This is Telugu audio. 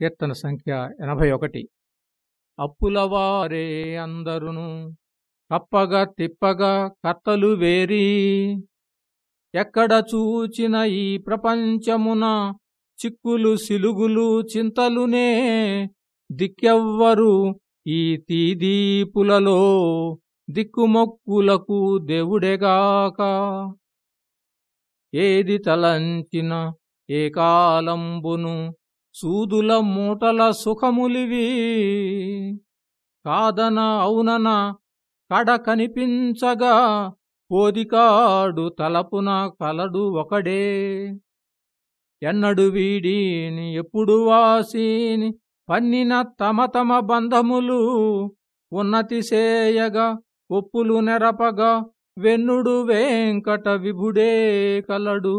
కీర్తన సంఖ్య ఎనభై ఒకటి అప్పులవారే అందరును కప్పగా తిప్పగా కర్తలు వేరి. ఎక్కడ చూచిన ఈ ప్రపంచమున చిక్కులు సిలుగులు చింతలునే? దిక్కెవ్వరు ఈ తీదీపులలో దిక్కుమొక్కులకు దేవుడెగాక. ఏది తలంచిన ఏ కాలంబును సూదుల మూటల సుఖములివి. కాదన అవునన కడ కనిపించగా పోదికాడు తలపున కలడు ఒకడే. ఎన్నడు వీడిని ఎప్పుడు వాసిని పన్నిన తమ తమ బంధములు ఉన్నతి సేయగా ఒప్పులు నెరపగా వెన్నుడు వెంకట విభుడే కలడు.